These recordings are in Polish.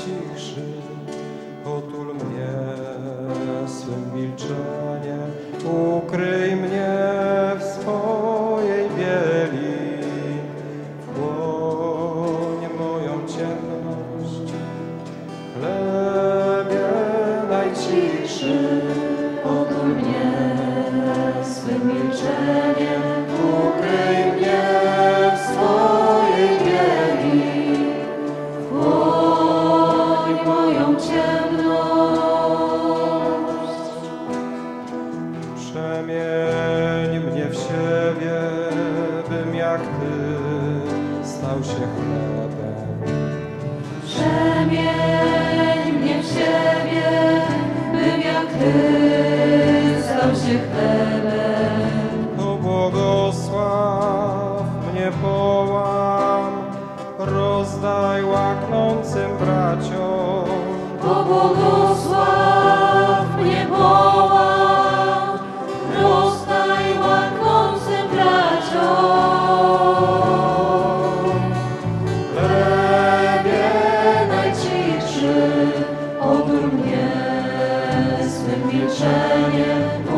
ciszy. Otul mnie swym milczeniem. Ukryj mnie w swojej bieli. Chłoń moją ciemność. Chlebie najciszy. Otul mnie swym milczeniem. Ukryj przemień mnie w siebie, bym jak Ty stał się chlebem. Przemień mnie w siebie, bym jak Ty stał się chlebem. To błogosław mnie połam, rozdaj łaknącym braciom. To błogosław swym milczeniem, ukryj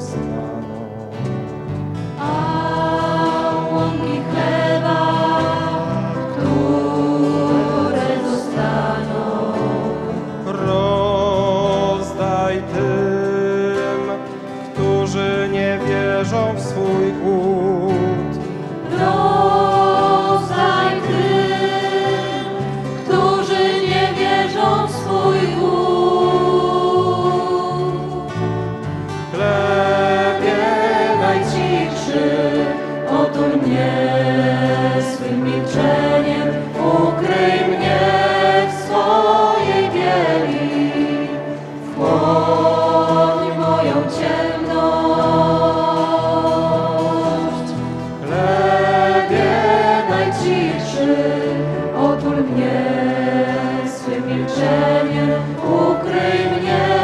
stanął. strzemię, ukryj mnie.